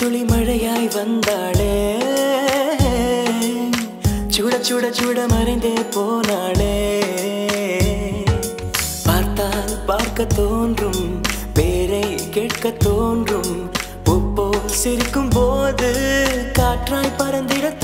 துளி மழையாய் வந்தாளே. சுட சுட சுட மறைந்தே போனாளே. பார்த்தால் பார்க்க தோன்றும் பேரை கேட்க தோன்றும் பூப்போ சிரிக்கும் போது காற்றாய் பறந்திட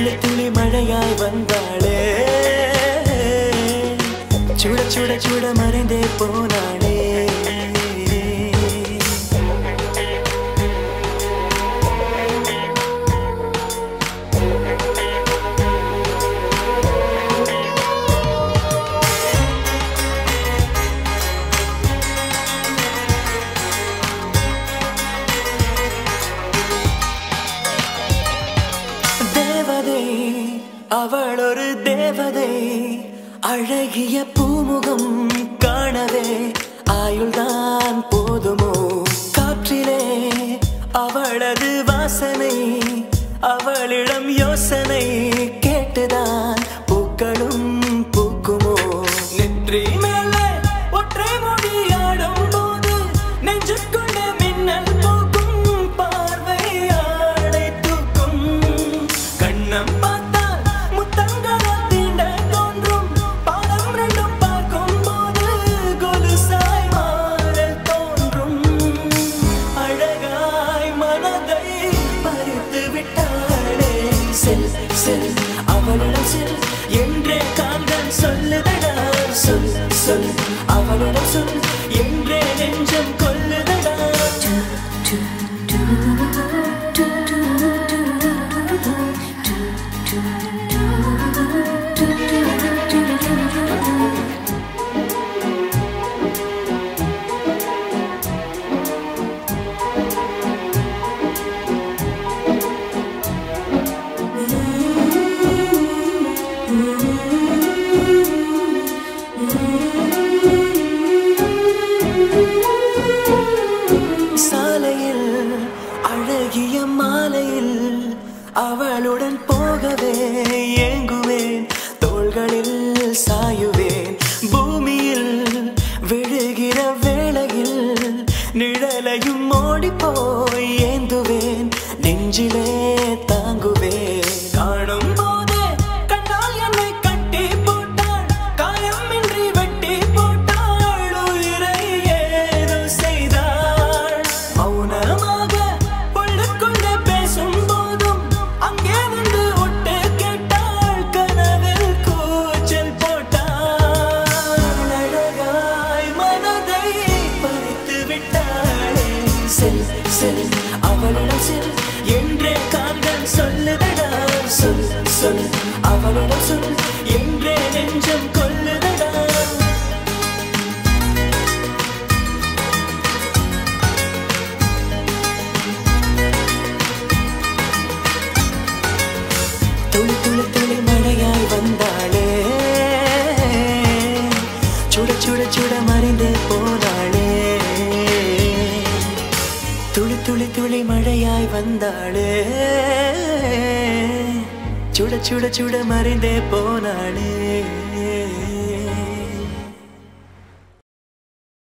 துளி துளி மழையாய் வந்தாளே. சுட சுட சுட மறைந்தே போனாள். அவள் ஒரு தேவதை அழகிய பூமுகம் காணவே ஆயுள்தான் போதுமோ? காற்றிலே அவளது வாசனை அவளிடம் யோசனை கேட்டுதான் பூக்களும் அவளிடம் செல் என்றே கால்கள் சொல்லுதடா. சொல் சொல் அவளிடம் சொல் என்றே நெஞ்சம் கொல்லுதடா அவளுடன் போகவே ஏங்குவேன். தோள்களில் சாயுவேன். பூமியில் விழுகிற வேளையில் நிழலையும் ஓடிப்போய் ஏந்துவேன். நெஞ்சிலே செல் செல் அவளிடம் செல் என்றே கால்கள் சொல்லுதடா சொல் சொல் அவளிடம் சொல் என்றே நெஞ்சம் கொல்லுதடா. துளி துளி துளி மழையாய் வந்தாளே. சுட சுட சுட மறைந்து போனாளே துளி துளி துளி மழையாய் வந்தாளே சுட சுட சுட மறைந்தே போனாளே